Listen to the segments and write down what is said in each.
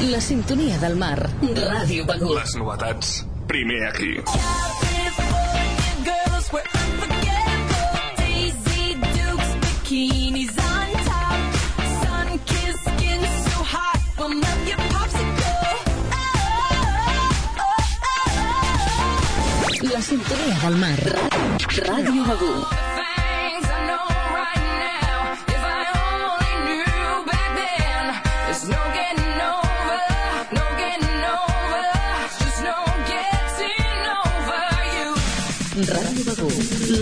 La sintonia del mar. Ràdio Begur. Les novetats, primer aquí. Bikinis on top, sun-kissed skin so hot, will melt your popsicle. La sintonia del mar. Ràdio Begur.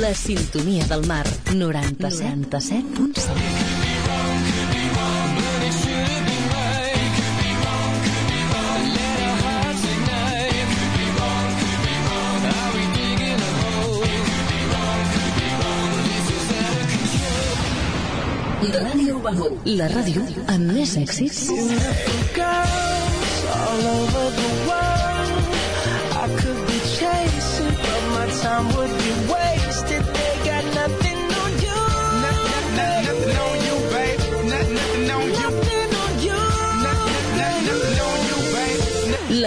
La sintonia del mar. 97. 97.7. Ràdio Begur. La ràdio amb més èxits. all over the world. I could be chasing, but my time would be wasted.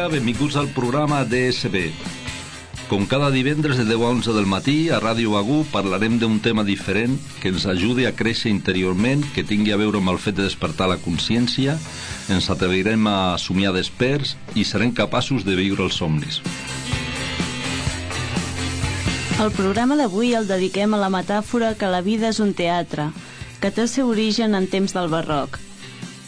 Dia, benvinguts al programa DSB. Com cada divendres de 10 a 11 del matí a Ràdio Bagú parlarem d'un tema diferent que ens ajudi a créixer interiorment, que tingui a veure amb el fet de despertar la consciència, ens atrevirem a somiar desperts i serem capaços de viure els somnis. El programa d'avui el dediquem a la metàfora que la vida és un teatre, que té el seu origen en temps del barroc.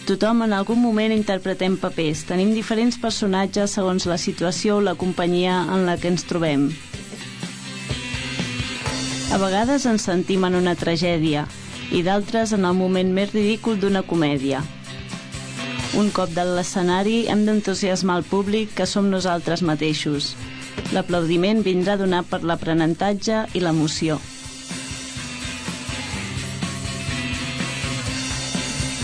Tothom en algun moment interpretem papers, tenim diferents personatges segons la situació o la companyia en la que ens trobem. A vegades ens sentim en una tragèdia i d'altres en el moment més ridícul d'una comèdia. Un cop de l'escenari hem d'entusiasmar el públic que som nosaltres mateixos. L'aplaudiment vindrà donat per l'aprenentatge i l'emoció.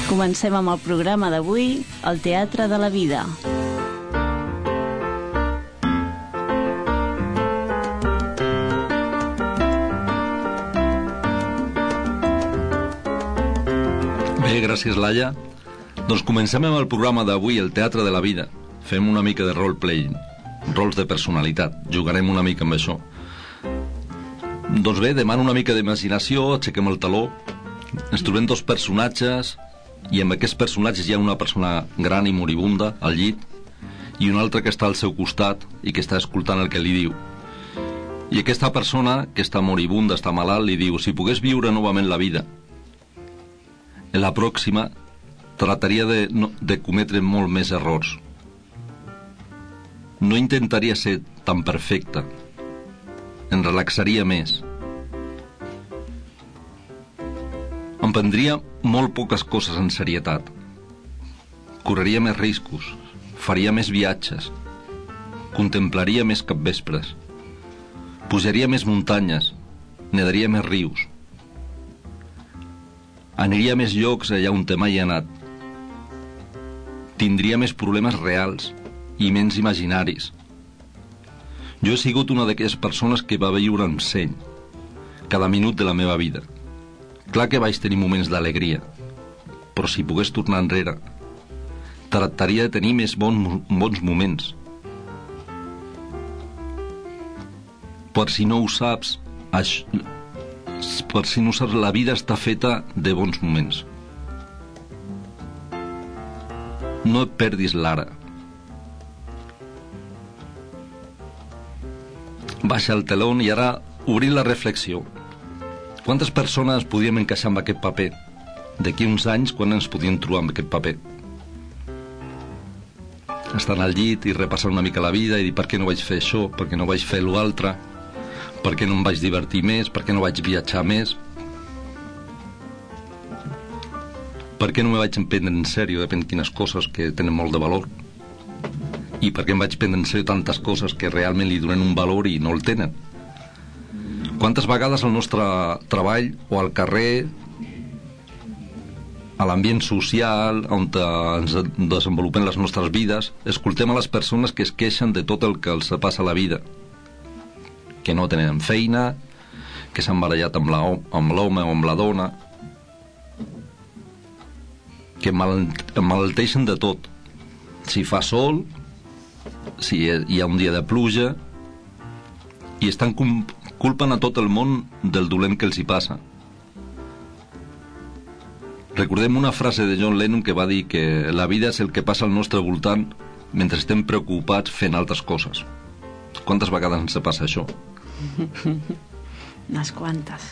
Comencem amb el programa d'avui, el Teatre de la Vida. Bé, gràcies, Laia. Doncs comencem amb el programa d'avui, el Teatre de la Vida. Fem una mica de roleplay, rols de personalitat. Jugarem una mica amb això. Doncs bé, demano una mica d'imaginació, aixequem el taló. Ens trobem dos personatges i amb aquests personatges hi ha una persona gran i moribunda al llit i una altra que està al seu costat i que està escoltant el que li diu. I aquesta persona, que està moribunda, està malalt, li diu si pogués viure novament la vida, en la pròxima trataria de, no, de cometre molt més errors. No intentaria ser tan perfecta. Em relaxaria més. Em prendria molt poques coses en serietat. Correria més riscos. Faria més viatges. Contemplaria més capvespres. Pujaria més muntanyes. Nedaria més rius aniria més llocs allà on mai he anat. Tindria més problemes reals i menys imaginaris. Jo he sigut una d'aquelles persones que va viure amb seny, cada minut de la meva vida. Clar que vaig tenir moments d'alegria, però si pogués tornar enrere, tractaria de tenir més bon, bons moments. Per si no ho saps, això, per si no ho saps, la vida està feta de bons moments. no et perdis l'ara. Baixa el telón i ara obrir la reflexió. Quantes persones podíem encaixar amb aquest paper? D'aquí uns anys, quan ens podíem trobar amb aquest paper? Estar al llit i repassar una mica la vida i dir per què no vaig fer això, per què no vaig fer l'altre, per què no em vaig divertir més, per què no vaig viatjar més, per què no me vaig emprendre en sèrio? Depèn quines coses que tenen molt de valor. I per què em vaig prendre en sèrio tantes coses que realment li donen un valor i no el tenen quantes vegades al nostre treball o al carrer a l'ambient social on ens desenvolupem les nostres vides escoltem a les persones que es queixen de tot el que els passa a la vida que no tenen feina que s'han barallat amb l'home o amb la dona que mal, malalteixen de tot. Si fa sol, si hi ha un dia de pluja, i estan culpen a tot el món del dolent que els hi passa. Recordem una frase de John Lennon que va dir que la vida és el que passa al nostre voltant mentre estem preocupats fent altres coses. Quantes vegades ens passa això? Unes quantes.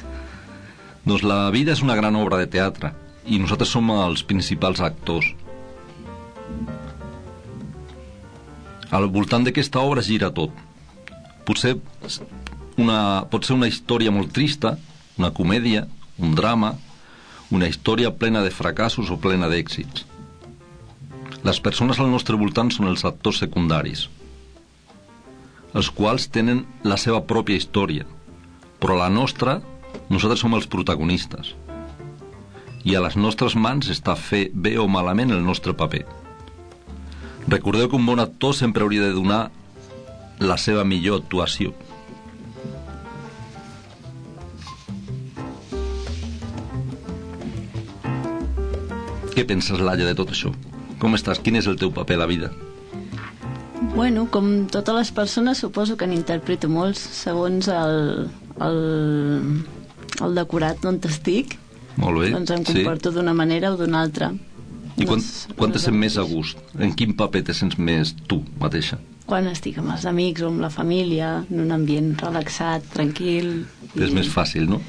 Doncs la vida és una gran obra de teatre i nosaltres som els principals actors. Al voltant d'aquesta obra gira tot. Potser una, pot ser una història molt trista, una comèdia, un drama, una història plena de fracassos o plena d'èxits. Les persones al nostre voltant són els actors secundaris, els quals tenen la seva pròpia història, però la nostra, nosaltres som els protagonistes. I a les nostres mans està fer bé o malament el nostre paper. Recordeu que un bon actor sempre hauria de donar la seva millor actuació. Què penses, Laia, de tot això? Com estàs? Quin és el teu paper a la vida? Bueno, com totes les persones, suposo que n'interpreto molts segons el, el, el decorat on estic. Molt bé. Doncs em comporto d'una manera o d'una altra. I quan, Les- quan te sents més a gust? En quin paper te sents més tu mateixa? Quan estic amb els amics o amb la família, en un ambient relaxat, tranquil... És més fàcil, no?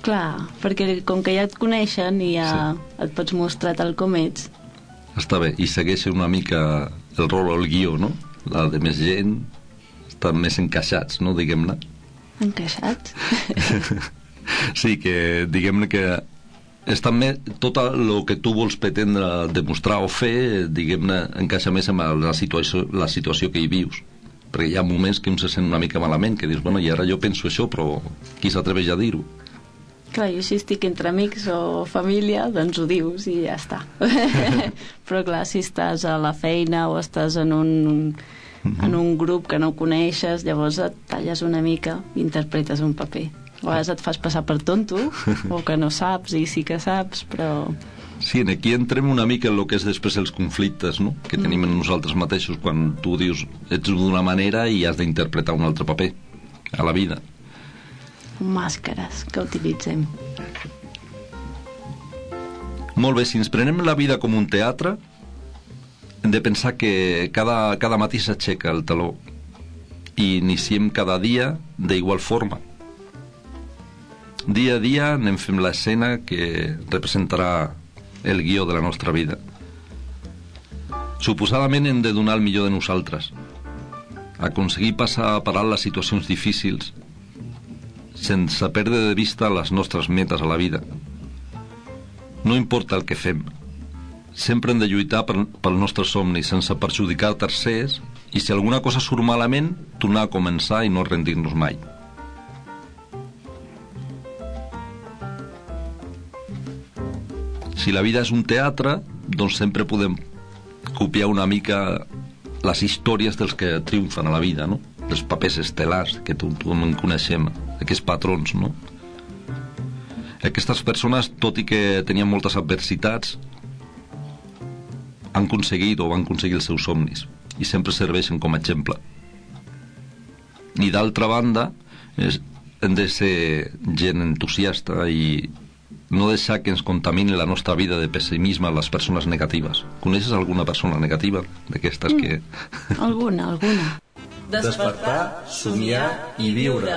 Clar, perquè com que ja et coneixen i ja et pots mostrar tal com ets, Està bé, i segueix una mica el rol o el guió, no? La de més gent estan més encaixats, no? Diguem-ne. encaixats. Sí, que diguem-ne que està més, tot el que tu vols pretendre demostrar o fer, diguem-ne, encaixa més amb la situació, la situació que hi vius. Perquè hi ha moments que un se sent una mica malament, que dius, bueno, i ara jo penso això, però qui s'atreveix a dir-ho? Clar, jo si estic entre amics o família, doncs ho dius i ja està. Però clar, si estàs a la feina o estàs en un, en un grup que no coneixes, llavors et talles una mica i interpretes un paper. A vegades et fas passar per tonto, o que no saps i sí que saps, però... Sí, en aquí entrem una mica en el que és després els conflictes no? que tenim en nosaltres mateixos quan tu dius ets d'una manera i has d'interpretar un altre paper a la vida. Màscares que utilitzem. Molt bé, si ens prenem la vida com un teatre, hem de pensar que cada, cada matí s'aixeca el taló i iniciem cada dia d'igual forma. Dia a dia anem fent l'escena que representarà el guió de la nostra vida. Suposadament hem de donar el millor de nosaltres, aconseguir passar per alt les situacions difícils sense perdre de vista les nostres metes a la vida. No importa el que fem, sempre hem de lluitar per, pel nostre somni sense perjudicar tercers i si alguna cosa surt malament, tornar a començar i no rendir-nos mai. Si la vida és un teatre, doncs sempre podem copiar una mica les històries dels que triomfen a la vida, no? Els papers estel·lars que tu en coneixem, aquests patrons, no? Aquestes persones, tot i que tenien moltes adversitats, han aconseguit o van aconseguir els seus somnis i sempre serveixen com a exemple. I d'altra banda, és, hem de ser gent entusiasta i no deixar que ens contamini la nostra vida de pessimisme a les persones negatives. Coneixes alguna persona negativa d'aquestes que... Alguna, alguna. Despertar, somiar i viure.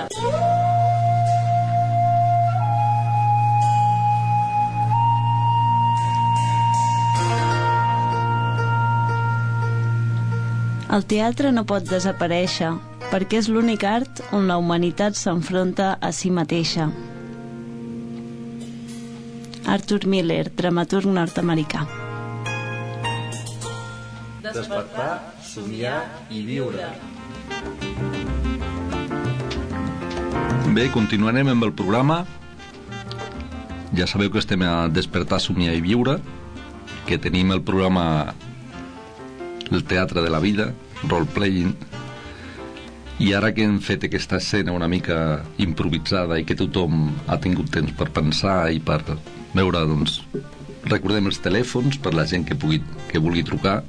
El teatre no pot desaparèixer perquè és l'únic art on la humanitat s'enfronta a si mateixa. Arthur Miller, dramaturg nord-americà. Despertar, somiar i viure. Bé, continuarem amb el programa. Ja sabeu que estem a Despertar, Somiar i Viure, que tenim el programa El Teatre de la Vida, Role-Playing, i ara que hem fet aquesta escena una mica improvisada i que tothom ha tingut temps per pensar i per veure, doncs, recordem els telèfons per la gent que, pugui, que vulgui trucar.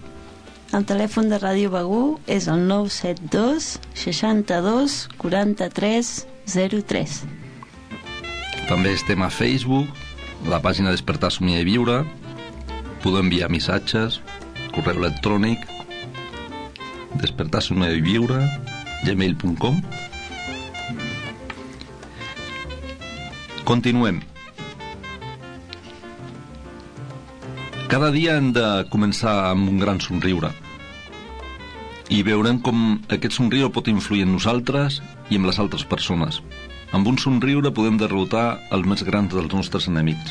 El telèfon de Ràdio Begú és el 972 62 43 03. També estem a Facebook, la pàgina Despertar, Somiar i Viure. Podeu enviar missatges, correu electrònic, despertar, i viure, gmail.com. Continuem. Cada dia hem de començar amb un gran somriure i veurem com aquest somriure pot influir en nosaltres i en les altres persones. Amb un somriure podem derrotar els més grans dels nostres enemics.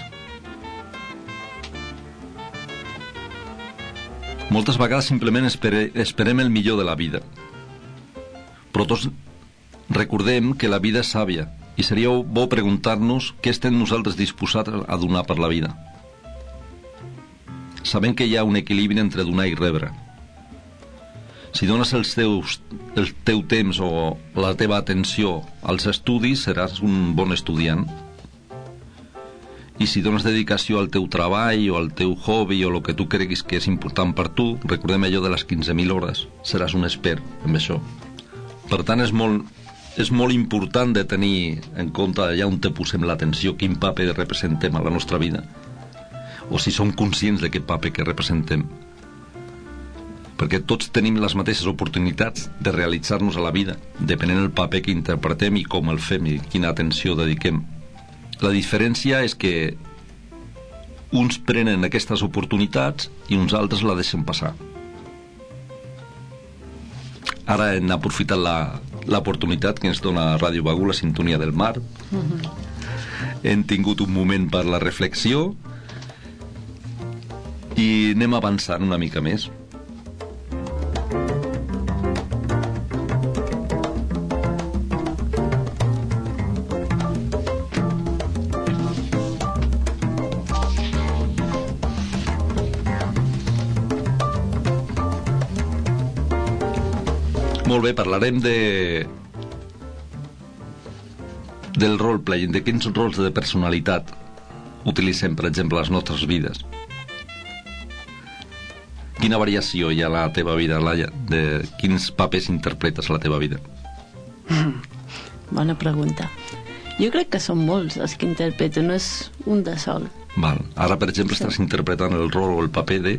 Moltes vegades simplement espere, esperem el millor de la vida. Però tots recordem que la vida és sàvia i seria bo preguntar-nos què estem nosaltres disposats a donar per la vida. Sabem que hi ha un equilibri entre donar i rebre. Si dones els teus, el teu temps o la teva atenció als estudis, seràs un bon estudiant. I si dones dedicació al teu treball o al teu hobby o el que tu creguis que és important per tu, recordem allò de les 15.000 hores, seràs un expert en això. Per tant, és molt, és molt important de tenir en compte allà on te posem l'atenció, quin paper representem a la nostra vida, o si som conscients d'aquest paper que representem. Perquè tots tenim les mateixes oportunitats de realitzar-nos a la vida, depenent del paper que interpretem i com el fem i quina atenció dediquem. La diferència és que uns prenen aquestes oportunitats i uns altres la deixen passar. Ara hem aprofitat la- l'oportunitat que ens dona Ràdio Bagú, la sintonia del mar. Hem tingut un moment per la reflexió i anem avançant una mica més. Molt bé, parlarem de del roleplaying, de quins rols de personalitat utilitzem, per exemple, les nostres vides. Quina variació hi ha a la teva vida, Laia, de quins papers interpretes a la teva vida? Bona pregunta. Jo crec que són molts els que interpreto, no és un de sol. Val. Ara, per exemple, estàs interpretant el rol o el paper de...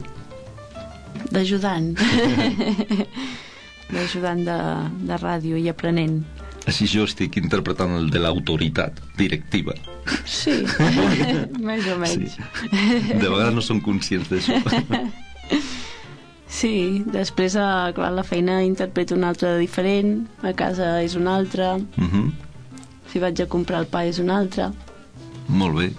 D'ajudant. D'ajudant de, de ràdio i aprenent. Així jo estic interpretant el de l'autoritat directiva. Sí, més o menys. De vegades no som conscients d'això. Sí, després, a, clar, a la feina interpreto un altre de diferent, a casa és un altre, Uh -huh. si vaig a comprar el pa és un altre. Molt bé.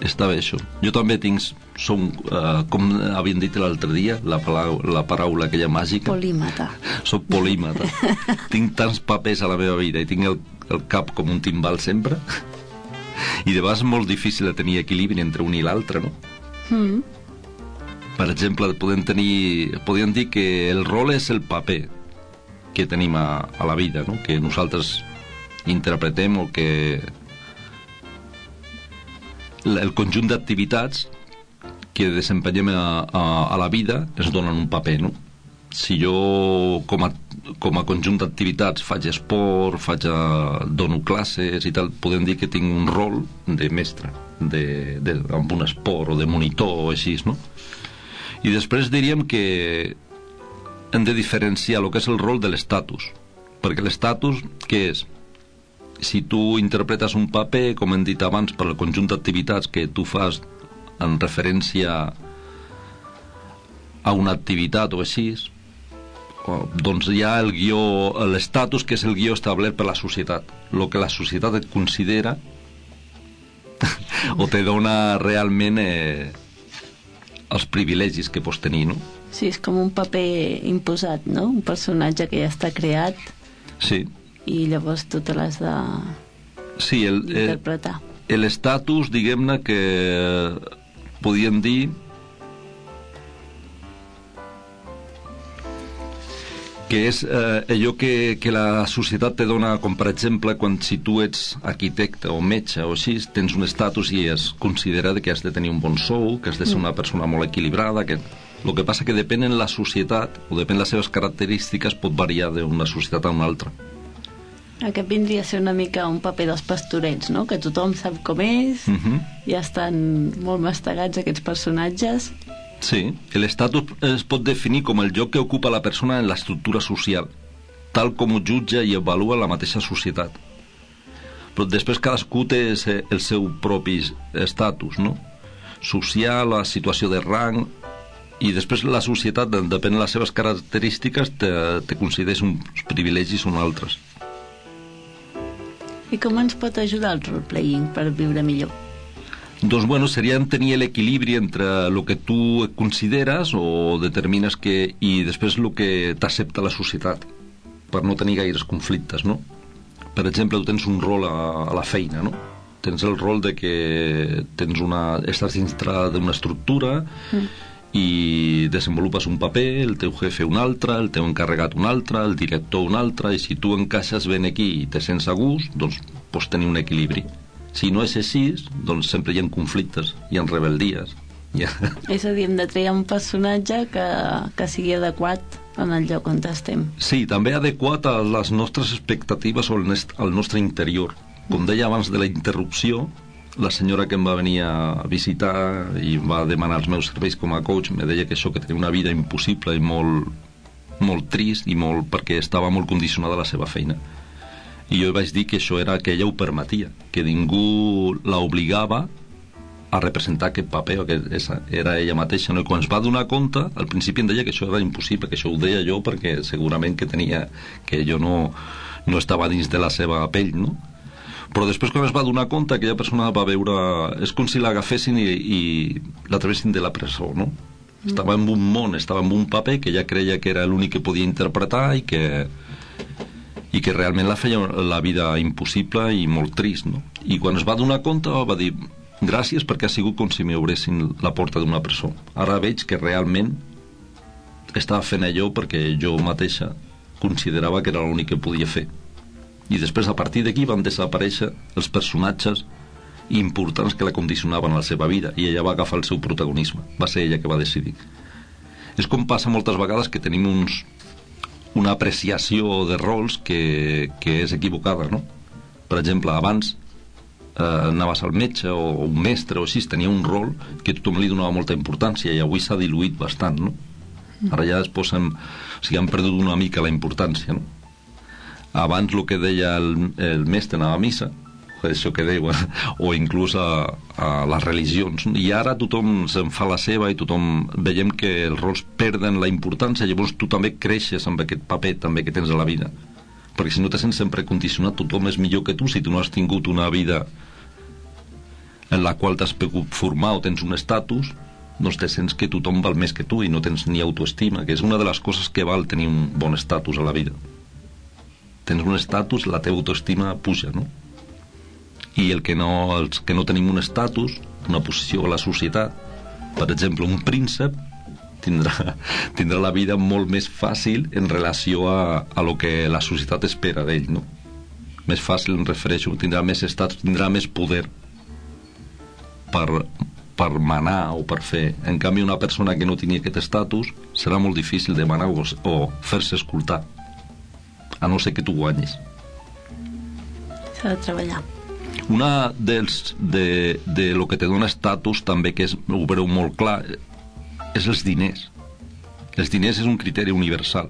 Està bé, això. Jo també tinc, som, uh, com havien dit l'altre dia, la, la paraula aquella màgica, Polímata. soc polímata. tinc tants papers a la meva vida i tinc el, el cap com un timbal sempre. I de vegades és molt difícil de tenir equilibri entre un i l'altre, no? Mm. Per exemple, podem tenir, podríem dir que el rol és el paper que tenim a, a la vida, no? que nosaltres interpretem o que el conjunt d'activitats que desempenyem a, a, a la vida ens donen un paper, no? si jo com a, com a conjunt d'activitats faig esport, faig a, dono classes i tal, podem dir que tinc un rol de mestre de, de, amb un esport o de monitor o així, no? I després diríem que hem de diferenciar el que és el rol de l'estatus perquè l'estatus, què és? Si tu interpretes un paper, com hem dit abans, per el conjunt d'activitats que tu fas en referència a una activitat o així, doncs hi ha el guió, l'estatus que és el guió establert per la societat, el que la societat et considera o te dona realment eh, els privilegis que pots tenir, no? Sí, és com un paper imposat, no? Un personatge que ja està creat Sí, i llavors tu te l'has de sí, el, eh, interpretar. l'estatus, diguem-ne, que podíem dir que és eh, allò que, que la societat te dona, com per exemple, quan si tu ets arquitecte o metge o així, tens un estatus i es considera que has de tenir un bon sou, que has de ser una persona molt equilibrada, que... El que passa que depèn en la societat, o depèn les seves característiques, pot variar d'una societat a una altra. Aquest vindria a ser una mica un paper dels pastorets, no? Que tothom sap com és, Mhm. ja estan molt mastegats aquests personatges. Sí, l'estatus es pot definir com el lloc que ocupa la persona en l'estructura social, tal com ho jutja i avalua la mateixa societat. Però després cadascú té el seu propi estatus, no? Social, la situació de rang, i després la societat, de- depèn de les seves característiques, te, te concedeix uns privilegis o uns altres. I com ens pot ajudar el role-playing per viure millor? Doncs bueno, seria tenir l'equilibri entre el que tu consideres o determines que... i després el que t'accepta la societat per no tenir gaires conflictes, no? Per exemple, tu tens un rol a, a la feina, no? Tens el rol de que tens una, estàs dintre d'una estructura mm. I desenvolupes un paper, el teu jefe un altre, el teu encarregat un altre, el director un altre, i si tu encaixes ben aquí i te sents a gust, doncs pots tenir un equilibri. Si no és així, doncs sempre hi ha conflictes, hi ha rebeldies. Hi ha... És a dir, hem de triar un personatge que, que sigui adequat en el lloc on estem. Sí, també adequat a les nostres expectatives o al nostre interior. Com deia abans de la interrupció, la senyora que em va venir a visitar i va demanar els meus serveis com a coach me deia que això, que tenia una vida impossible i molt, molt trist i molt, perquè estava molt condicionada a la seva feina. I jo vaig dir que això era que ella ho permetia, que ningú la obligava a representar aquest paper, que era ella mateixa. No? I quan es va donar compte, al principi em deia que això era impossible, que això ho deia jo perquè segurament que tenia que jo no, no estava dins de la seva pell, no? Però després quan es va donar compte aquella persona va veure... És com si l'agafessin i, i la travessin de la presó, no? Estava en un món, estava en un paper que ella creia que era l'únic que podia interpretar i que i que realment la feia la vida impossible i molt trist, no? I quan es va donar compte va dir gràcies perquè ha sigut com si m'obressin la porta d'una presó. Ara veig que realment estava fent allò perquè jo mateixa considerava que era l'únic que podia fer. I després, a partir d'aquí, van desaparèixer els personatges importants que la condicionaven a la seva vida i ella va agafar el seu protagonisme. Va ser ella que va decidir. És com passa moltes vegades que tenim uns, una apreciació de rols que, que és equivocada, no? Per exemple, abans eh, anaves al metge o un mestre o així, tenia un rol que tothom li donava molta importància i avui s'ha diluït bastant, no? Ara ja es posen... O sigui, han perdut una mica la importància, no? Abans el que deia el, el mestre a missa, això que deia, o inclús a, a les religions. I ara tothom se'n fa la seva i tothom veiem que els rols perden la importància, llavors tu també creixes amb aquest paper també que tens a la vida. Perquè si no te sents sempre condicionat, tothom és millor que tu si tu no has tingut una vida en la qual t'has pogut formar o tens un estatus, doncs te sents que tothom val més que tu i no tens ni autoestima, que és una de les coses que val tenir un bon estatus a la vida. Tens un estatus, la teva autoestima puja, no? I el que no, els que no tenim un estatus, una posició a la societat, per exemple, un príncep, tindrà, tindrà la vida molt més fàcil en relació a, a lo que la societat espera d'ell, no? Més fàcil, em refereixo, tindrà més estatus, tindrà més poder per per manar o per fer. En canvi, una persona que no tingui aquest estatus serà molt difícil de manar o, o fer-se escoltar, a no ser que tu guanyis. S'ha de treballar. Una dels, de, de lo que te dona estatus també, que és, ho veureu molt clar, és els diners. Els diners és un criteri universal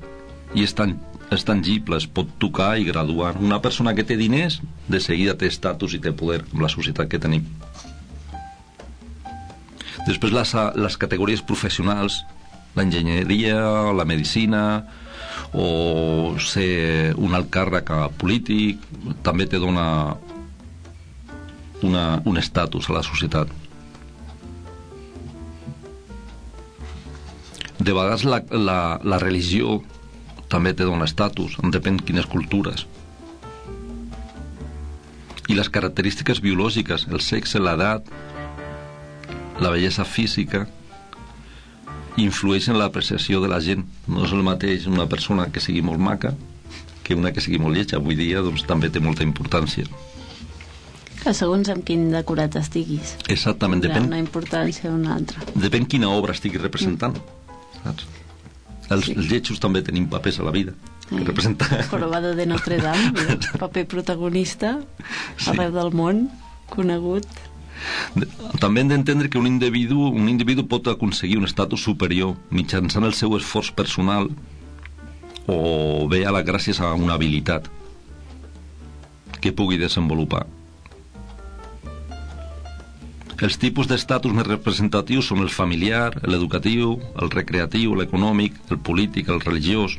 i és, tan, és tangible, es pot tocar i graduar. Una persona que té diners, de seguida té estatus i té poder, amb la societat que tenim. Després les, les categories professionals, l'enginyeria, la medicina o ser un alt càrrec polític també te dona una, un estatus a la societat. De vegades la, la, la religió també te dona estatus, depèn quines cultures. I les característiques biològiques, el sexe, l'edat, la bellesa física, influeixen en l'apreciació de la gent. No és el mateix una persona que sigui molt maca que una que sigui molt lletja. Avui dia doncs, també té molta importància. Que segons amb quin decorat estiguis. Exactament, depèn, una importància o una altra. depèn quina obra estigui representant. Saps? Els, Sí. els lletjos també tenim papers a la vida. Ai, Representar... Jorobado de Notre Dame, paper protagonista Sí. arreu del món, conegut. També hem d'entendre que un individu, un individu pot aconseguir un estatus superior mitjançant el seu esforç personal o bé a la gràcies a una habilitat que pugui desenvolupar. Els tipus d'estatus més representatius són el familiar, l'educatiu, el recreatiu, l'econòmic, el polític, el religiós.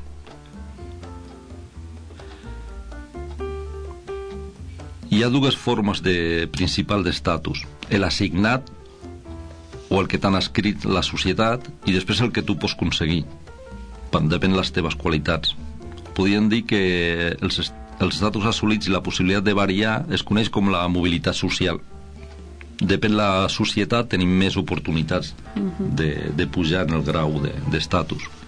Hi ha dues formes de principal d'estatus. L'assignat o el que t'han escrit la societat i després el que tu pots aconseguir. Depèn de les teves qualitats. Podríem dir que els, els estatus assolits i la possibilitat de variar es coneix com la mobilitat social. Depèn de la societat, tenim més oportunitats de, de pujar en el grau de- d'estatus. De,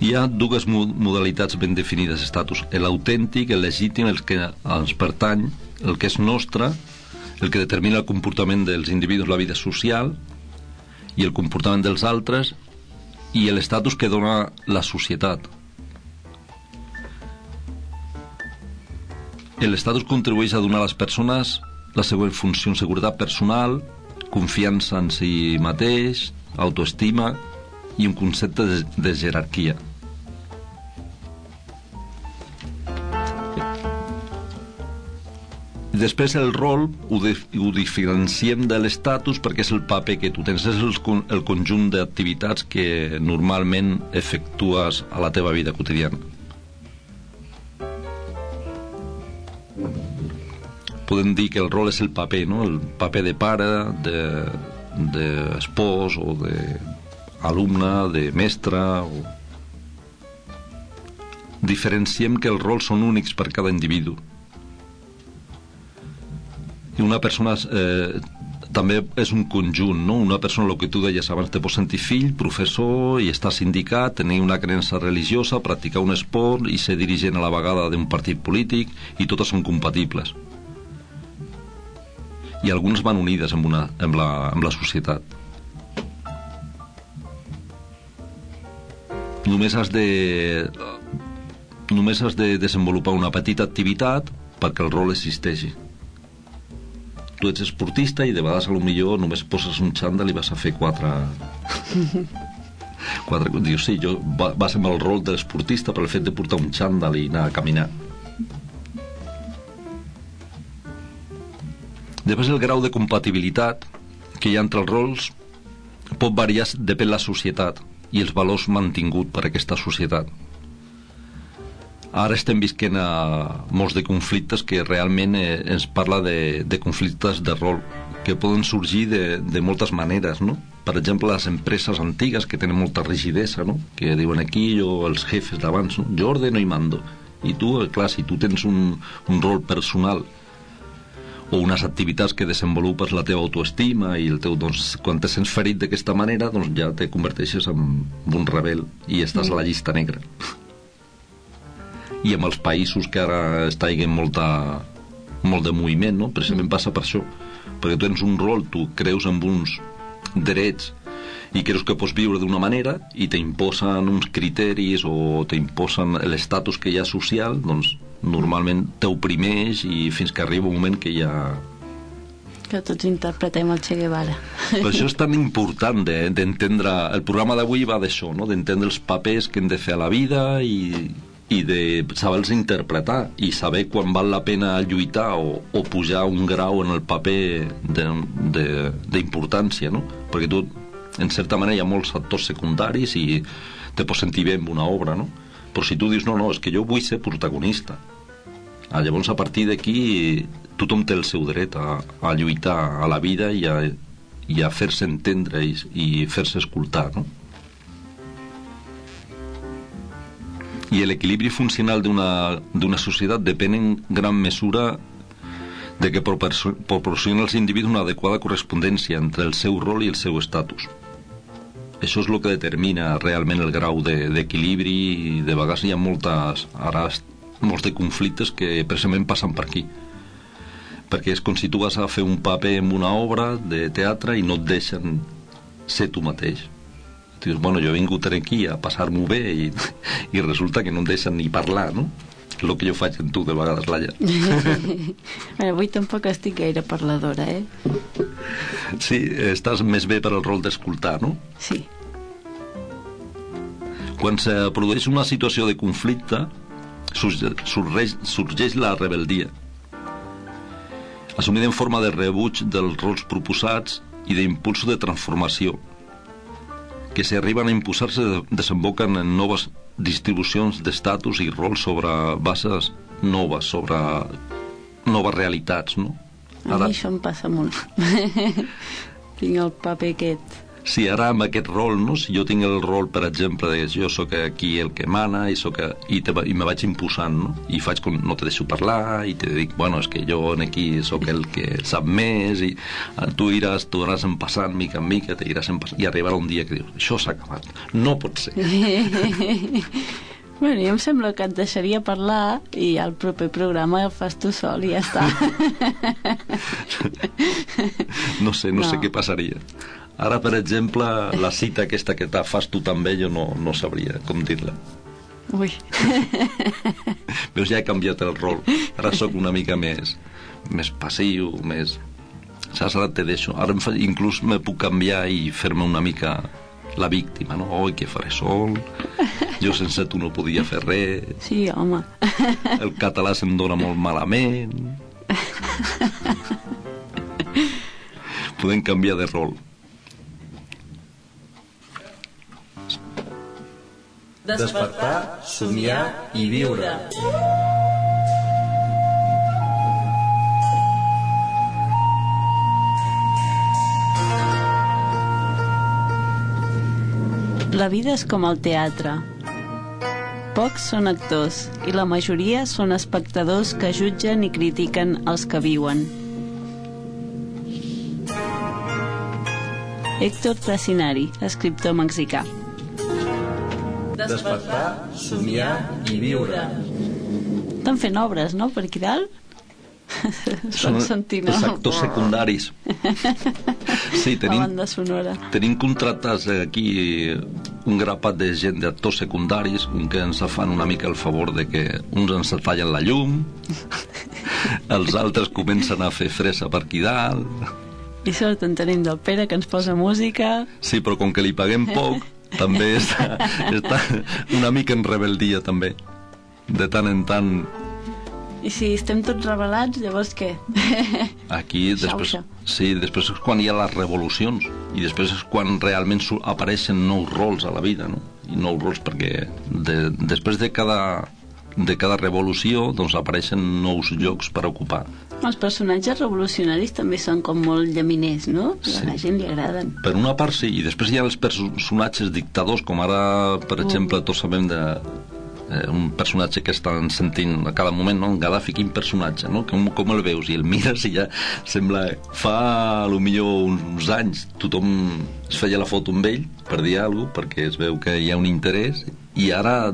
Hi ha dues mo- modalitats ben definides d'estatus. L'autèntic, el legítim, el que ens pertany, el que és nostre, el que determina el comportament dels individus, la vida social, i el comportament dels altres, i l'estatus que dona la societat. L'estatus contribueix a donar a les persones la següent funció, seguretat personal, confiança en si mateix, autoestima i un concepte de, de jerarquia. Després el rol ho, de, ho diferenciem de l'estatus perquè és el paper que tu tens, és el, el conjunt d'activitats que normalment efectues a la teva vida quotidiana. Podem dir que el rol és el paper, no? el paper de pare, d'espòs de, d'espòs o d'alumne, de mestre... O... Diferenciem que els rols són únics per cada individu i una persona eh, també és un conjunt, no? Una persona, el que tu deies abans, te pots sentir fill, professor, i estar sindicat, tenir una creença religiosa, practicar un esport i ser dirigent a la vegada d'un partit polític, i totes són compatibles. I algunes van unides amb, una, amb, la, amb la societat. Només has de només has de desenvolupar una petita activitat perquè el rol existeixi tu ets esportista i de vegades a lo millor només poses un xandall i vas a fer quatre... quatre... Dius, sí, jo va, vas amb el rol de l'esportista per el fet de portar un xandall i anar a caminar. Després el grau de compatibilitat que hi ha entre els rols pot variar depèn de la societat i els valors mantinguts per aquesta societat. Ara estem visquent a molts de conflictes que realment eh, ens parla de, de conflictes de rol que poden sorgir de, de moltes maneres, no? Per exemple, les empreses antigues que tenen molta rigidesa, no? Que diuen aquí jo, els jefes d'abans, no? jo ordeno i mando. I tu, eh, clar, si tu tens un, un rol personal o unes activitats que desenvolupes la teva autoestima i el teu, doncs, quan te sents ferit d'aquesta manera, doncs ja te converteixes en un rebel i estàs a la llista negra. I amb els països que ara està haguent molta, molt de moviment, no? Precisament passa per això. Perquè tu tens un rol, tu creus en uns drets i creus que pots viure d'una manera i t'imposen uns criteris o t'imposen l'estatus que hi ha social, doncs normalment t'oprimeix i fins que arriba un moment que ja Que tots interpretem el Che Guevara. Per això és tan important de- d'entendre... el programa d'avui va d'això, no? d'entendre els papers que hem de fer a la vida i, i de saber-los interpretar i saber quan val la pena lluitar o, o pujar un grau en el paper d'importància, no? Perquè tu, en certa manera, hi ha molts actors secundaris i te pots sentir bé amb una obra, no? Però si tu dius, no, no, és que jo vull ser protagonista, Ah, llavors, a partir d'aquí, tothom té el seu dret a, a lluitar a la vida i a, i a fer-se entendre i, i fer-se escoltar, no? I l'equilibri funcional d'una societat depèn en gran mesura de que proporcio- proporciona als individus una adequada correspondència entre el seu rol i el seu estatus. Això és el que determina realment el grau de- d'equilibri de, i de vegades hi ha moltes, ara molts de conflictes que precisament passen per aquí perquè és com si tu vas a fer un paper en una obra de teatre i no et deixen ser tu mateix dius, bueno, jo he vingut aquí a passar-m'ho bé i, i resulta que no em deixen ni parlar, no? El que jo faig en tu de vegades, Laia. Bé, avui tampoc estic gaire parladora, eh? Sí, estàs més bé per al rol d'escoltar, no? Sí. Quan se produeix una situació de conflicte, sorgeix, sorgeix la rebeldia, assumida en forma de rebuig dels rols proposats i d'impuls de transformació, que si arriben a imposar-se de- desemboquen en noves distribucions d'estatus i rols sobre bases noves, sobre noves realitats, no? A mi això em passa molt. Tinc el paper aquest. Sí, ara amb aquest rol, no? si jo tinc el rol, per exemple, de jo sóc aquí el que mana i, soc, i, te, i me vaig imposant, no? i faig com no te deixo parlar, i te dic, bueno, és que jo aquí sóc el que sap més, i eh, tu iràs, tu iràs empassant mica en mica, te iràs empassant, i arribarà un dia que dius, això s'ha acabat, no pot ser. Bueno, jo em sembla que et deixaria parlar i al proper programa el fas tu sol i ja està. No sé, no, no sé què passaria. Ara, per exemple, la cita aquesta que te fas tu també, jo no, no sabria com dir-la. Ui. Veus, ja he canviat el rol. Ara sóc una mica més, més passiu, més... Saps, ara te deixo. Ara fa... inclús me puc canviar i fer-me una mica la víctima, no? Oi, què faré sol? Jo sense tu no podia fer res. Sí, home. El català se'm dona molt malament. Podem canviar de rol. Despertar, somiar i viure. La vida és com el teatre. Pocs són actors i la majoria són espectadors que jutgen i critiquen els que viuen. Héctor Tracinari, escriptor mexicà. Despertar, somiar i viure. Estan fent obres, no?, per aquí dalt? Estan sentint els el- actors secundaris. Sí, tenim, banda sonora. tenim contractats aquí un grapat de gent d'actors secundaris un que ens fan una mica el favor de que uns ens tallen la llum els altres comencen a fer fresa per aquí dalt I sort en tenim del Pere que ens posa música. sí, però com que li paguem poc també està, està una mica en rebeldia també de tant en tant I si estem tots rebel·lats, llavors què? Aquí després, Xauxa. sí, després és quan hi ha les revolucions i després és quan realment apareixen nous rols a la vida, no? I nous rols perquè de, després de cada, de cada revolució doncs apareixen nous llocs per ocupar. Els personatges revolucionaris també són com molt llaminers, no? Sí. A la gent li agraden. Per una part sí, i després hi ha els personatges dictadors, com ara, per exemple, tots sabem de eh, un personatge que estan sentint a cada moment, no? En Gaddafi, quin personatge, no? Com, com el veus? I el mires i ja sembla... Fa, a lo millor, uns anys, tothom es feia la foto amb ell per dir alguna cosa, perquè es veu que hi ha un interès, i ara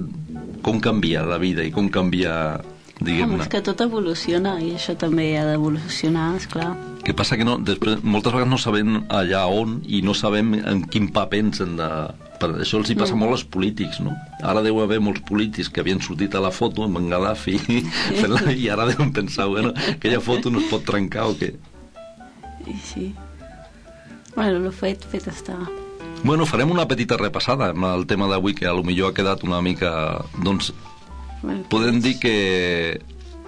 com canvia la vida i com canvia, diguem-ne. és que tot evoluciona i això també ha d'evolucionar, esclar. que passa que no, després, moltes vegades no sabem allà on i no sabem en quin paper ens hem de... Per això els hi passa mm. molt als polítics, no? Ara deu haver molts polítics que havien sortit a la foto amb en Gaddafi i ara deuen pensar, bueno, aquella foto no es pot trencar o què? I sí. Bueno, el fet, fet està. Bueno, farem una petita repassada amb el tema d'avui, que a lo millor ha quedat una mica... Doncs podem dir que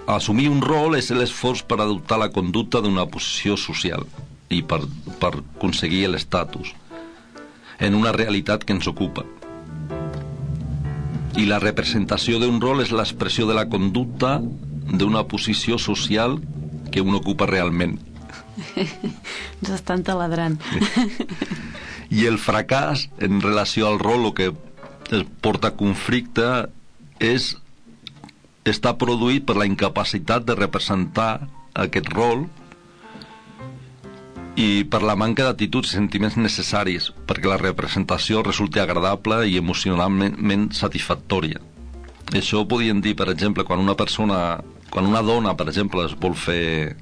assumir un rol és l'esforç per adoptar la conducta d'una posició social i per, per aconseguir l'estatus en una realitat que ens ocupa. I la representació d'un rol és l'expressió de la conducta d'una posició social que un ocupa realment. Ens estan taladrant. I el fracàs en relació al rol o que es porta conflicte és està produït per la incapacitat de representar aquest rol i per la manca d'actituds i sentiments necessaris perquè la representació resulti agradable i emocionalment satisfactòria. Això ho podien dir, per exemple, quan una persona, quan una dona, per exemple, es vol fer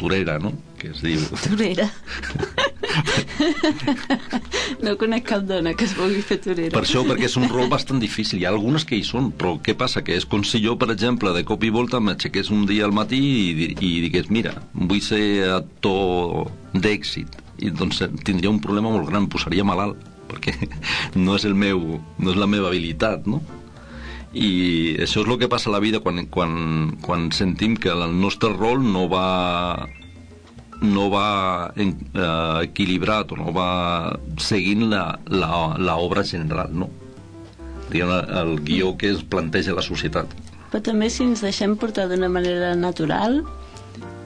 torera, no? Que es diu... Torera. no conec cap dona que es vulgui fer torera. Per això, perquè és un rol bastant difícil. Hi ha algunes que hi són, però què passa? Que és com si jo, per exemple, de cop i volta m'aixequés un dia al matí i, i digués, mira, vull ser actor d'èxit. I doncs tindria un problema molt gran, posaria malalt, perquè no és, el meu, no és la meva habilitat, no? I això és el que passa a la vida quan, quan, quan sentim que el nostre rol no va no va en, eh, equilibrat o no va seguint la, la, la obra general, no? Diguem, el guió que es planteja la societat. Però també si ens deixem portar d'una manera natural,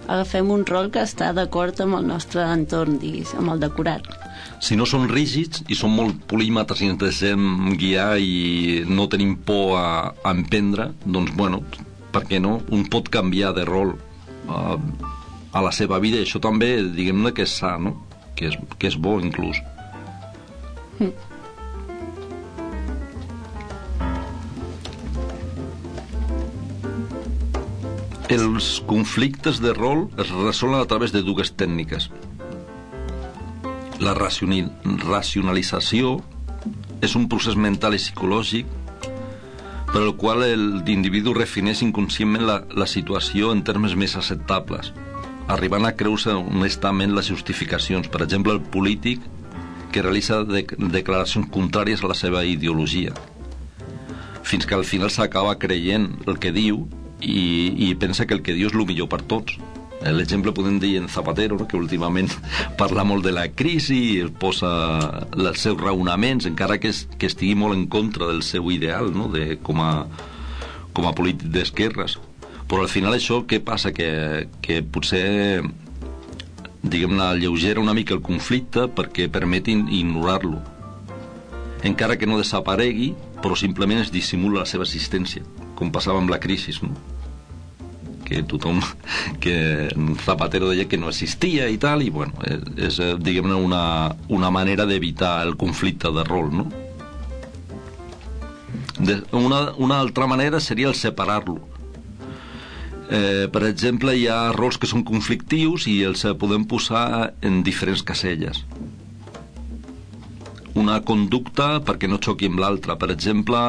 agafem un rol que està d'acord amb el nostre entorn, diguis, amb el decorat. Si no són rígids i són molt polímetres i ens deixem guiar i no tenim por a, a emprendre, doncs, bueno, per què no? Un pot canviar de rol a, a la seva vida i això també, diguem-ne, que és sa, no? Que és, que és bo, inclús. Els conflictes de rol es resolen a través de dues tècniques. La racionalització és un procés mental i psicològic per al qual l'individu refineix inconscientment la, la situació en termes més acceptables, arribant a creure honestament les justificacions. Per exemple, el polític que realitza de, declaracions contràries a la seva ideologia, fins que al final s'acaba creient el que diu i, i pensa que el que diu és el millor per tots. L'exemple podem dir en Zapatero, que últimament parla molt de la crisi i posa els seus raonaments, encara que, es, que estigui molt en contra del seu ideal no? de, com, a, com a polític d'esquerres. Però al final això què passa? Que, que potser diguem-ne, lleugera una mica el conflicte perquè permetin ignorar-lo. Encara que no desaparegui, però simplement es dissimula la seva existència, com passava amb la crisi, no? que tothom, que Zapatero deia que no existia i tal, i bueno, és, eh, diguem-ne una, una manera d'evitar el conflicte de rol, no? De, una, una altra manera seria el separar-lo. Eh, per exemple, hi ha rols que són conflictius i els eh, podem posar en diferents caselles. Una conducta perquè no xoqui amb l'altra. Per exemple,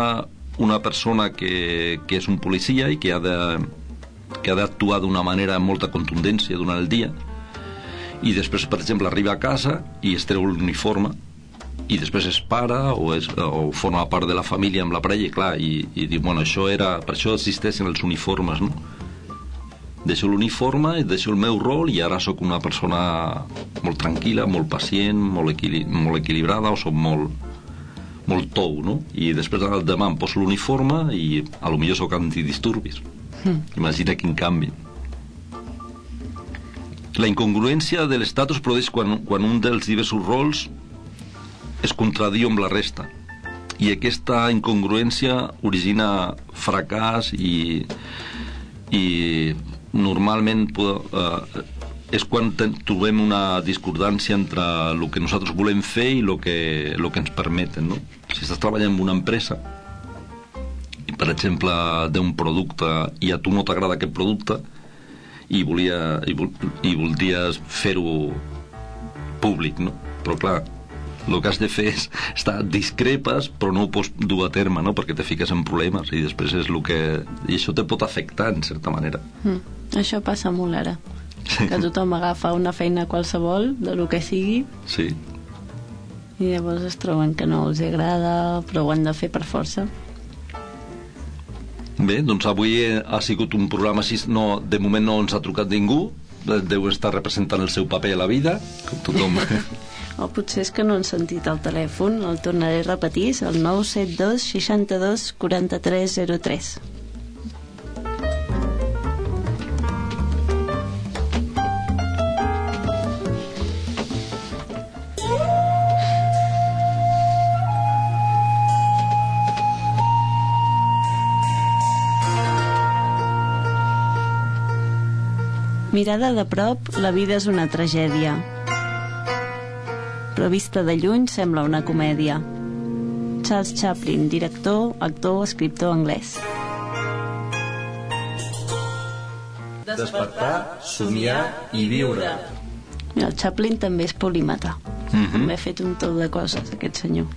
una persona que, que és un policia i que ha de que ha d'actuar d'una manera amb molta contundència durant el dia i després, per exemple, arriba a casa i es treu l'uniforme i després es para o, és, o forma part de la família amb la parella i clar, i, i diu, bueno, això era per això existeixen els uniformes no? Deixo l'uniforme, deixo el meu rol i ara sóc una persona molt tranquil·la, molt pacient, molt, equili molt equilibrada o sóc molt, molt tou, no? I després el demà em poso l'uniforme i a lo millor sóc antidisturbis. Imagina quin canvi. La incongruència de l'estatus produeix quan, quan un dels diversos rols es contradiu amb la resta i aquesta incongruència origina fracàs i, i normalment eh, és quan ten, trobem una discordància entre el que nosaltres volem fer i el que, lo que ens permeten no? si estàs treballant en una empresa per exemple, d'un producte i a tu no t'agrada aquest producte i, volia, i, vol, i voldries fer-ho públic, no? Però clar, el que has de fer és estar discrepes però no ho pots dur a terme no? perquè te fiques en problemes i després és el que i això te pot afectar en certa manera Mm. Això passa molt ara. Que tothom agafa una feina qualsevol, de lo que sigui, sí. i llavors es troben que no els agrada, però ho han de fer per força. Bé, doncs avui eh, ha sigut un programa així, no, de moment no ens ha trucat ningú, eh, deu estar representant el seu paper a la vida, com tothom. O potser és que no han sentit el telèfon, el tornaré a repetir, és el 972 62 43 03. Mirada de prop, la vida és una tragèdia. Però vista de lluny sembla una comèdia. Charles Chaplin, director, actor, escriptor anglès. Despertar, somiar i viure. Mira, el Chaplin també és polímata. Mhm. També ha fet un tot de coses, aquest senyor.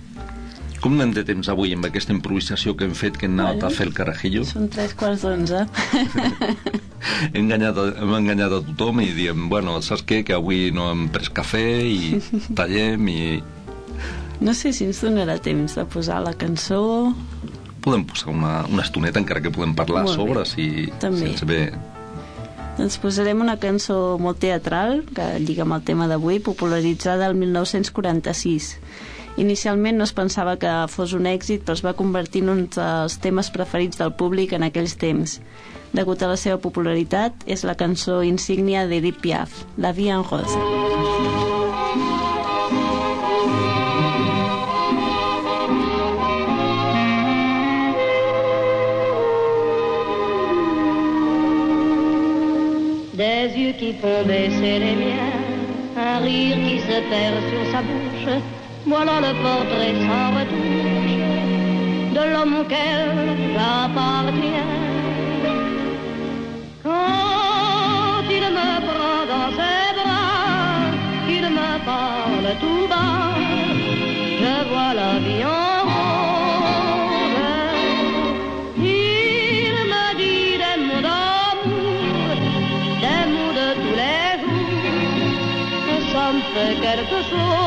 Com anem de temps avui amb aquesta improvisació que hem fet, que hem anat a fer el carajillo? Són tres quarts d'onze. Hem enganyat, a- hem enganyat a tothom i diem, bueno, saps què? Que avui no hem pres cafè i tallem i No sé si ens donarà temps de posar la cançó... podem posar una, una estoneta encara que podem parlar Molt bé. sobre si, També. si ens ve Ens posarem una cançó molt teatral, que lliga amb el tema d'avui, popularitzada el 1946. Inicialment no es pensava que fos un èxit, però es va convertir en un dels temes preferits del públic en aquells temps. Degut a la seva popularitat, és la cançó insígnia d'Edith Piaf, La Vie en Rose. Des yeux qui font baisser les miens, un rire qui se perd sur sa bouche. Voilà le portrait sans retouche de l'homme auquel j'appartiens. Quand il me prend dans ses bras, qu'il me parle tout bas, je vois la vie en rose. Il me dit des mots d'amour, des mots de tous les jours, ça me fait quelque chose.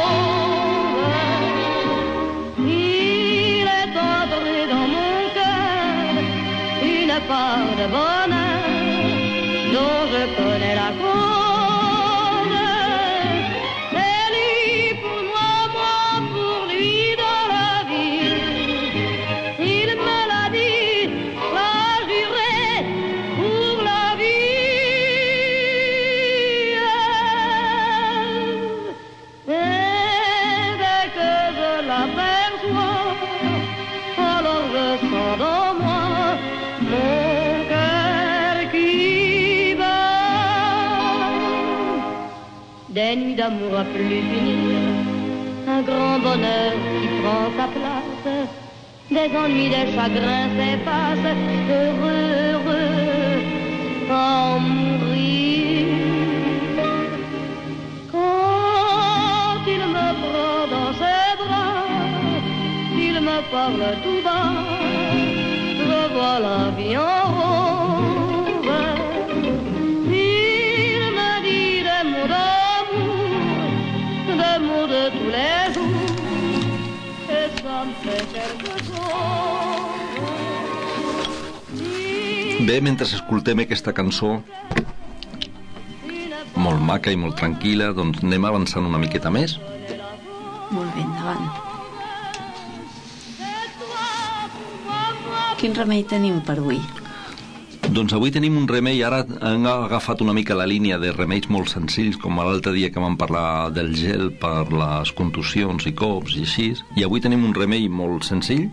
D'amour à plus finir, un grand bonheur qui prend sa place, des ennuis, des chagrins s'effacent, heureux, heureux, mourir. Quand il me prend dans ses bras, il me parle tout Bé, mentre escoltem aquesta cançó molt maca i molt tranquil·la, doncs anem avançant una miqueta més. Molt bé, endavant. Quin remei tenim per avui? Doncs avui tenim un remei, ara hem agafat una mica la línia de remeis molt senzills, com l'altre dia que vam parlar del gel per les contusions i cops i així, i avui tenim un remei molt senzill,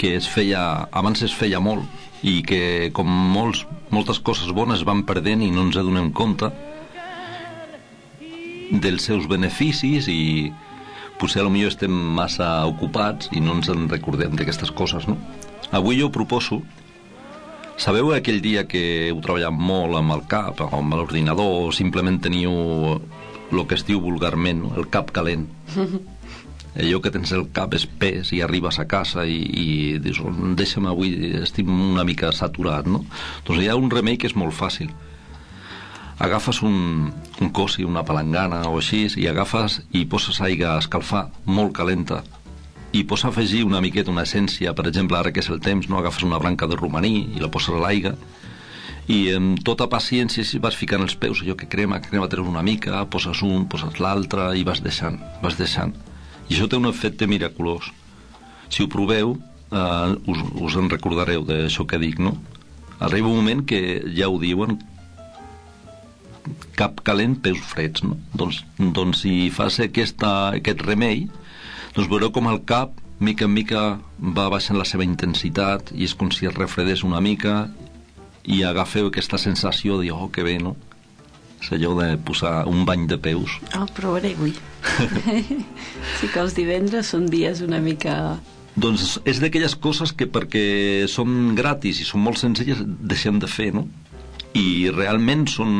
que es feia, abans es feia molt, i que com molts, moltes coses bones van perdent i no ens adonem compte dels seus beneficis i potser millor estem massa ocupats i no ens en recordem d'aquestes coses, no? Avui jo proposo Sabeu aquell dia que heu treballat molt amb el cap, amb l'ordinador, o simplement teniu el que es diu vulgarment, el cap calent? allò que tens el cap espès i arribes a casa i, i dius, "Oh, deixa'm avui, estic una mica saturat, no? Doncs hi ha un remei que és molt fàcil. Agafes un, un cosi, una palangana o així, i agafes i poses aigua a escalfar, molt calenta, i pots afegir una miqueta, una essència, per exemple, ara que és el temps, no agafes una branca de romaní i la poses a l'aigua, i amb tota paciència si vas ficant els peus, allò que crema, que crema treure una mica, poses un, poses l'altre i vas deixant, vas deixant. I això té un efecte miraculós. Si ho proveu, eh, us, us en recordareu d'això que dic, no? Arriba un moment que ja ho diuen cap calent, peus freds, no? Doncs, doncs si fas aquesta, aquest remei, doncs veureu com el cap, mica en mica, va baixant la seva intensitat i és com si es refredés una mica i agafeu aquesta sensació de, oh, que bé, no? És allò de posar un bany de peus. Ah, El provaré avui. sí que els divendres són dies una mica... Doncs és d'aquelles coses que perquè són gratis i són molt senzilles deixem de fer, no? I realment són,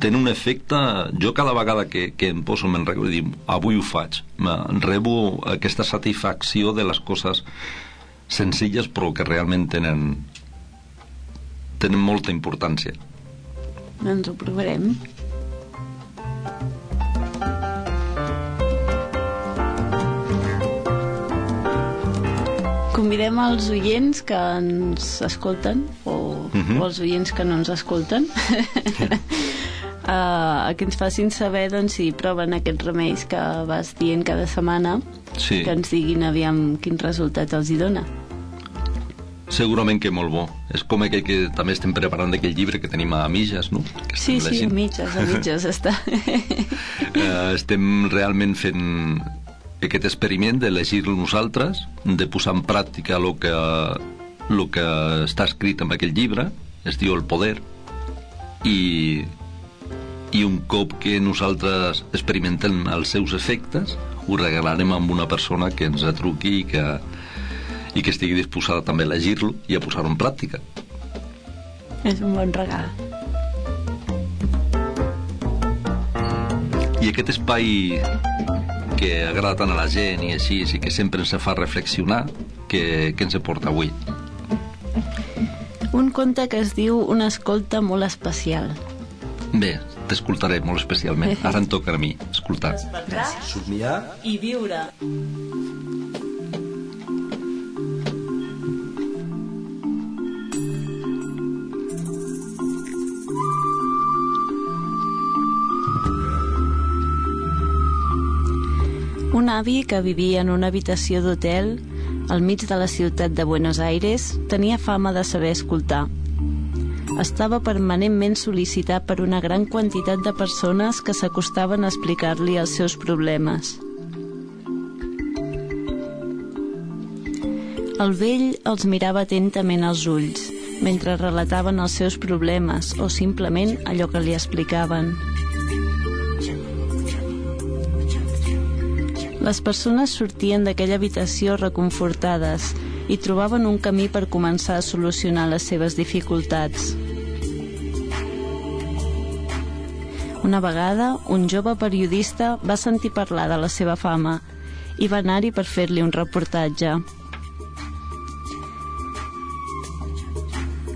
tenen un efecte... Jo cada vegada que, que em poso me'n recordo i dic, avui ho faig. Me- Rebo aquesta satisfacció de les coses senzilles però que realment tenen tenen molta importància. Doncs ho provarem. Convidem els oients que ens escolten o, Mhm. o els oients que no ens escolten a, a que ens facin saber doncs, si proven aquests remeis que vas dient cada setmana Sí. que ens diguin aviam quin resultat els hi dona. Segurament que molt bo. És com aquell que també estem preparant d'aquell llibre que tenim a mitges, no? Que Sí, sí, a mitges, a mitges està. eh, estem realment fent aquest experiment de llegir-lo nosaltres, de posar en pràctica el que, lo que està escrit en aquell llibre, es diu El poder, i, i un cop que nosaltres experimentem els seus efectes, ho regalarem amb una persona que ens truqui i que, i que estigui disposada també a llegir-lo i a posar-ho en pràctica. És un bon regal. I aquest espai que agrada tant a la gent i així, i que sempre ens fa reflexionar, que, que ens porta avui. Un conte que es diu Una escolta molt especial. Bé, t'escoltaré molt especialment. Ara em toca a mi escoltar. Somiar I viure. Un avi que vivia en una habitació d'hotel al mig de la ciutat de Buenos Aires tenia fama de saber escoltar. Estava permanentment sol·licitat per una gran quantitat de persones que s'acostaven a explicar-li els seus problemes. El vell els mirava atentament als ulls mentre relataven els seus problemes o simplement allò que li explicaven. Les persones sortien d'aquella habitació reconfortades i trobaven un camí per començar a solucionar les seves dificultats. Una vegada, un jove periodista va sentir parlar de la seva fama i va anar-hi per fer-li un reportatge.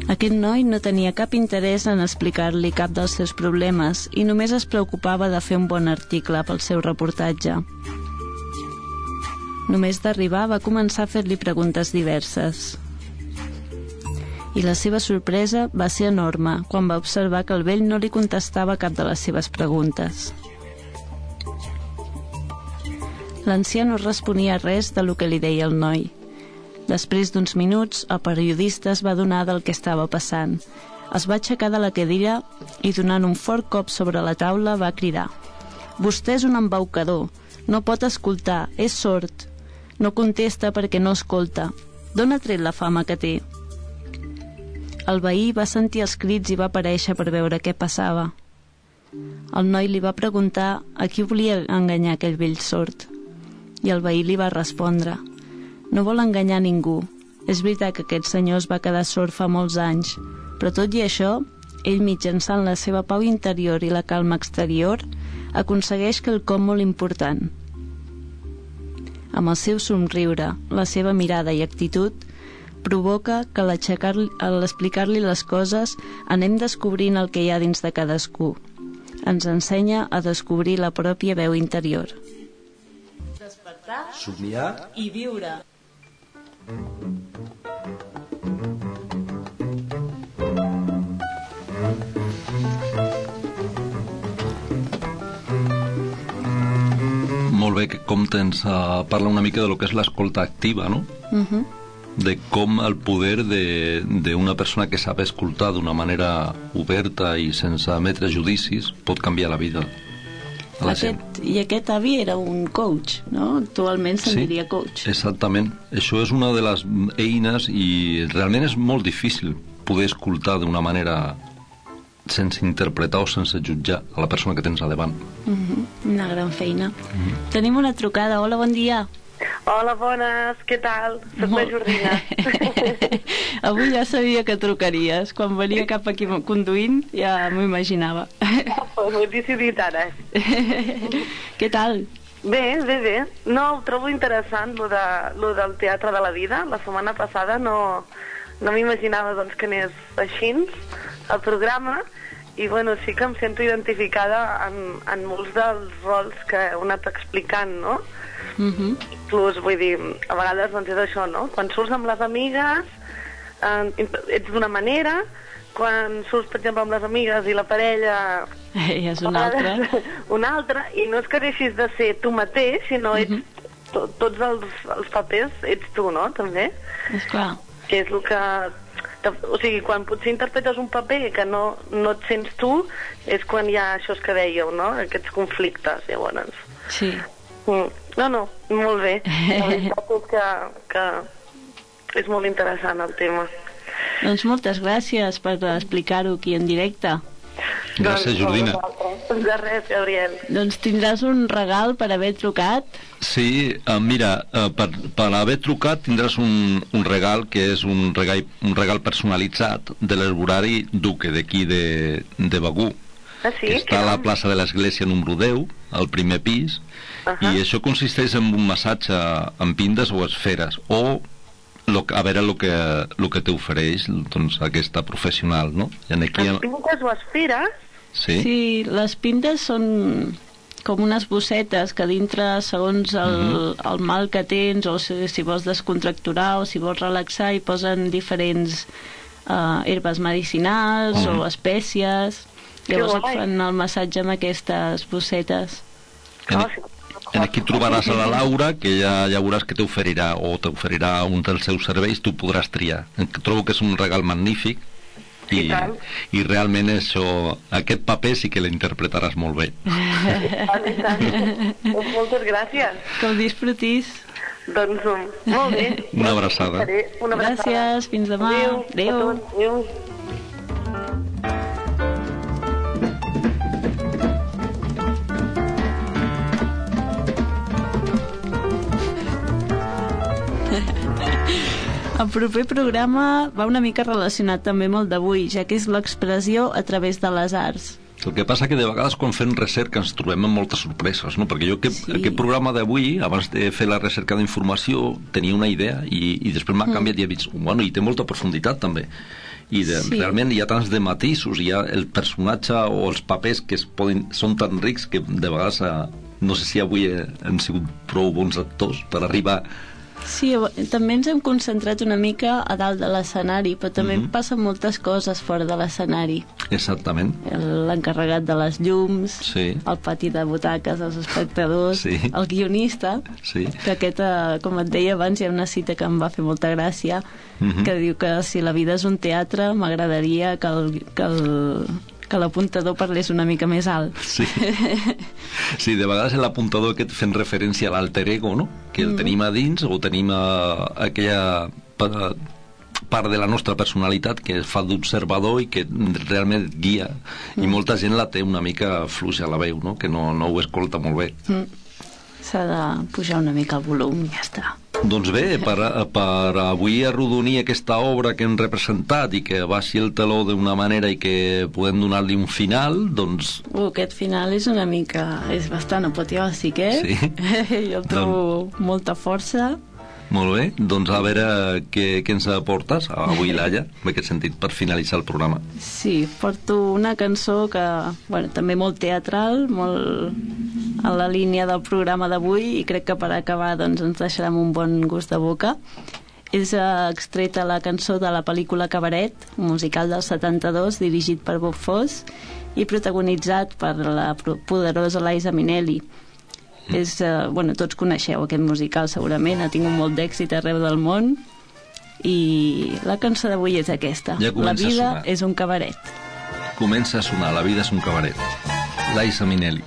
Aquest noi no tenia cap interès en explicar-li cap dels seus problemes i només es preocupava de fer un bon article pel seu reportatge. Només d'arribar va començar a fer-li preguntes diverses. I la seva sorpresa va ser enorme quan va observar que el vell no li contestava cap de les seves preguntes. L'ancià no responia res de lo que li deia el noi. Després d'uns minuts, el periodista es va donar del que estava passant. Es va aixecar de la cadira i, donant un fort cop sobre la taula, va cridar «Vostè és un embaucador. No pot escoltar. És sord. No contesta perquè no escolta. D'on ha tret la fama que té?» El veí va sentir els crits i va aparèixer per veure què passava. El noi li va preguntar a qui volia enganyar aquell vell sord. I el veí li va respondre «No vol enganyar ningú. És veritat que aquest senyor es va quedar sord fa molts anys, però tot i això, ell mitjançant la seva pau interior i la calma exterior, aconsegueix quelcom molt important. Amb el seu somriure, la seva mirada i actitud, provoca que a l'explicar-li les coses anem descobrint el que hi ha dins de cadascú. Ens ensenya a descobrir la pròpia veu interior. Despertar Somiar i viure. Molt bé, que com tens uh, parla una mica de lo que és l'escolta activa, no? Uh -huh. De com el poder de- d'una persona que sap escoltar d'una manera oberta i sense emetre judicis pot canviar la vida a la gent. Aquest, I aquest avi era un coach, no? Actualment se'n diria coach. Exactament. Això és una de les eines i realment és molt difícil poder escoltar d'una manera sense interpretar o sense jutjar a la persona que tens a davant. Mhm, Una gran feina. Tenim una trucada. Hola, bon dia. Hola, bones, què tal? Soc la Molt- Jordina. Avui ja sabia que trucaries. Quan venia cap aquí conduint ja m'ho imaginava. Ho he decidit ara. Què tal? Bé, bé, bé. No, ho trobo interessant, lo, de, lo del Teatre de la Vida. La setmana passada no, no m'imaginava doncs, que anés així el programa i bueno, sí que em sento identificada en, en molts dels rols que heu anat explicant, no? Mhm. Inclús, vull dir, a vegades doncs és això, no? Quan surts amb les amigues eh, ets d'una manera, quan surts, per exemple, amb les amigues i la parella... Eh, és una altra. Una altra, i no és que deixis de ser tu mateix, sinó ets to, tots els, els papers ets tu, no?, també. Esclar. Que és el que... que o sigui, quan potser interpretes un paper que no, no et sents tu, és quan hi ha això que dèieu, no?, aquests conflictes, llavors. Sí. Mm. No, no, molt bé. La veritat és que, que és molt interessant el tema. Doncs moltes gràcies per explicar-ho aquí en directe. Gràcies, Jordina. Doncs de res, Gabriel. Doncs tindràs un regal per haver trucat. Sí, uh, mira, uh, per, per haver trucat tindràs un, un regal que és un regal, un regal personalitzat de l'herborari Duque d'aquí de, de Begú. Ah, sí? que està a la plaça de l'església número 10, al primer pis, Ahà. i això consisteix en un massatge amb pindes o esferes, o lo, a veure el que, lo que t'ofereix doncs, aquesta professional, no? I aquí, Les pintes o esferes? sí? Sí, les pintes són com unes bossetes que dintre, segons el, Mhm. el mal que tens, o si, si vols descontracturar o si vols relaxar, hi posen diferents uh, herbes medicinals Mhm. o espècies. Que Llavors et fan el massatge amb aquestes bossetes. En, en aquí trobaràs a la Laura, que ella ja veuràs que t'oferirà o t'oferirà un dels seus serveis, tu podràs triar. Trobo que és un regal magnífic i, I i realment això, aquest paper sí que l'interpretaràs molt bé. Vale, i tant. doncs moltes gràcies. Que el disfrutis. Doncs molt bé. Una abraçada. Una abraçada. Gràcies, fins demà. Adéu. Adéu. Adéu. El proper programa va una mica relacionat també amb el d'avui, ja que és l'expressió a través de les arts. El que passa que de vegades quan fem recerca ens trobem amb moltes sorpreses, no? Perquè jo aquest, Sí. aquest programa d'avui, abans de fer la recerca d'informació, tenia una idea i, i després m'ha canviat i he vist, bueno, i té molta profunditat també. I de, Sí. realment hi ha tants de matisos, hi ha el personatge o els papers que es poden, són tan rics que de vegades eh, no sé si avui eh, hem sigut prou bons actors per arribar Sí, també ens hem concentrat una mica a dalt de l'escenari, però també Mhm. passen moltes coses fora de l'escenari. exactament. L'encarregat de les llums, Sí. el pati de butaques dels espectadors, Sí. el guionista, Sí. que aquest, eh, com et deia abans, hi ha una cita que em va fer molta gràcia, Mhm. que diu que si la vida és un teatre, m'agradaria que el, que el que l'apuntador parlés una mica més alt. Sí. sí, de vegades l'apuntador aquest fent referència a l'alter ego, no? Que el tenim a dins o tenim a, aquella pa- part de la nostra personalitat que fa d'observador i que realment et guia i molta gent la té una mica fluixa a la veu, no? Que no, no ho escolta molt bé. Mm. S'ha de pujar una mica el volum i ja està. Doncs bé, per, per avui arrodonir aquesta obra que hem representat i que baixi el teló d'una manera i que podem donar-li un final, doncs Uh, aquest final és una mica... és bastant apoteòsic, eh? Sí. jo el trobo molta força. Molt bé, doncs a veure què, què ens aportes avui, Laia, en aquest sentit, per finalitzar el programa. Sí, porto una cançó que, bueno, també molt teatral, molt a la línia del programa d'avui i crec que per acabar doncs, ens deixarà amb un bon gust de boca. És eh, extreta la cançó de la pel·lícula Cabaret, musical del 72, dirigit per Bob Fosse i protagonitzat per la poderosa Liza Minnelli. És, eh, bueno, tots coneixeu aquest musical segurament, ha tingut molt d'èxit arreu del món i la cançó d'avui és aquesta. Ja la vida és un cabaret. Comença a sonar, la vida és un cabaret. Laisa Minelli.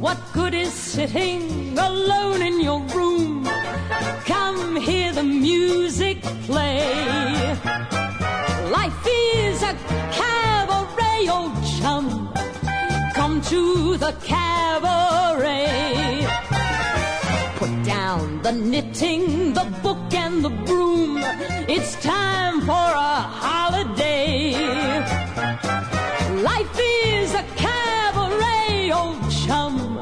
What good is sitting alone in your room? Come hear the music play. Life is a cabaret, old chum. To the cabaret. Put down the knitting, the book, and the broom. It's time for a holiday. Life is a cabaret, old chum.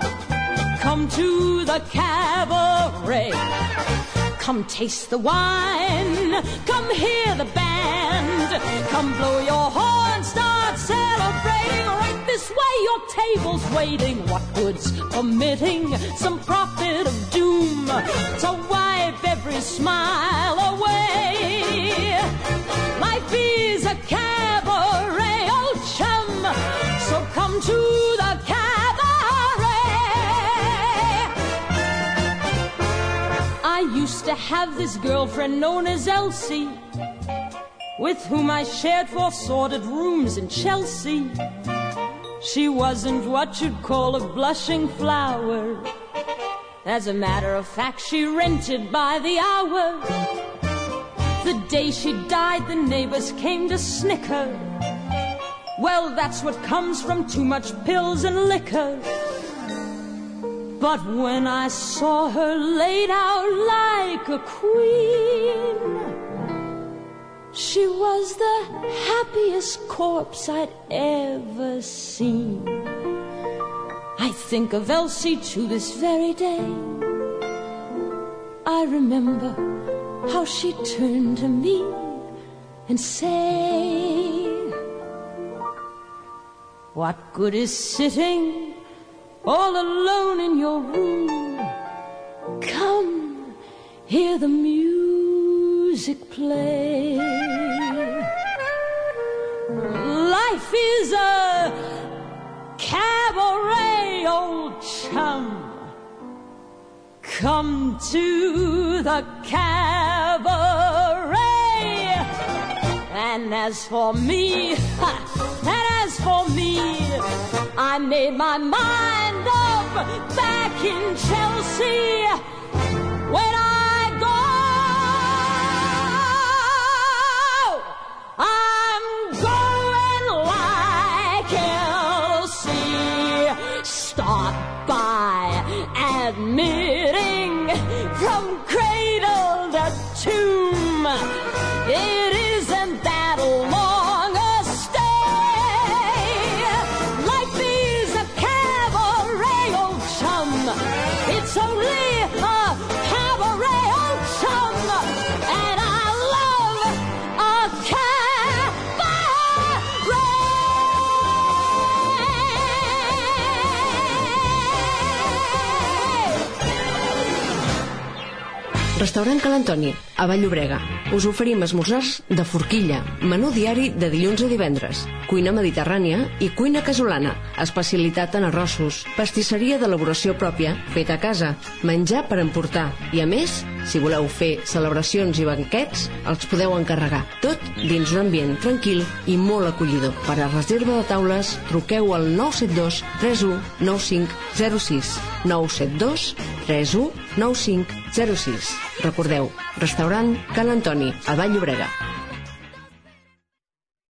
Come to the cabaret. Come taste the wine. Come hear the band. Come blow your horn. Start celebrating. This way, your table's waiting. What good's permitting some prophet of doom to wipe every smile away? Life is a cabaret, old chum. So come to the cabaret. I used to have this girlfriend known as Elsie, with whom I shared four sordid rooms in Chelsea. She wasn't what you'd call a blushing flower. As a matter of fact, she rented by the hour. The day she died, the neighbors came to snicker. Well, that's what comes from too much pills and liquor. But when I saw her laid out like a queen, she was the happiest corpse I'd ever seen. I think of Elsie to this very day. I remember how she turned to me and said, What good is sitting all alone in your room? Come, hear the music play. Life is a cabaret, old chum. Come to the cabaret. And as for me, and as for me, I made my mind up back in Chelsea Restaurant Cal Antoni, a Vall Llobrega. Us oferim esmorzars de forquilla, menú diari de dilluns a divendres, cuina mediterrània i cuina casolana, especialitat en arrossos, pastisseria d'elaboració pròpia, feta a casa, menjar per emportar i, a més, si voleu fer celebracions i banquets, els podeu encarregar. Tot dins un ambient tranquil i molt acollidor. Per a reserva de taules, truqueu al 972 31 9506 972 31 9506 Recordeu, restaurant Cal Antoni, a Vall Llobrega.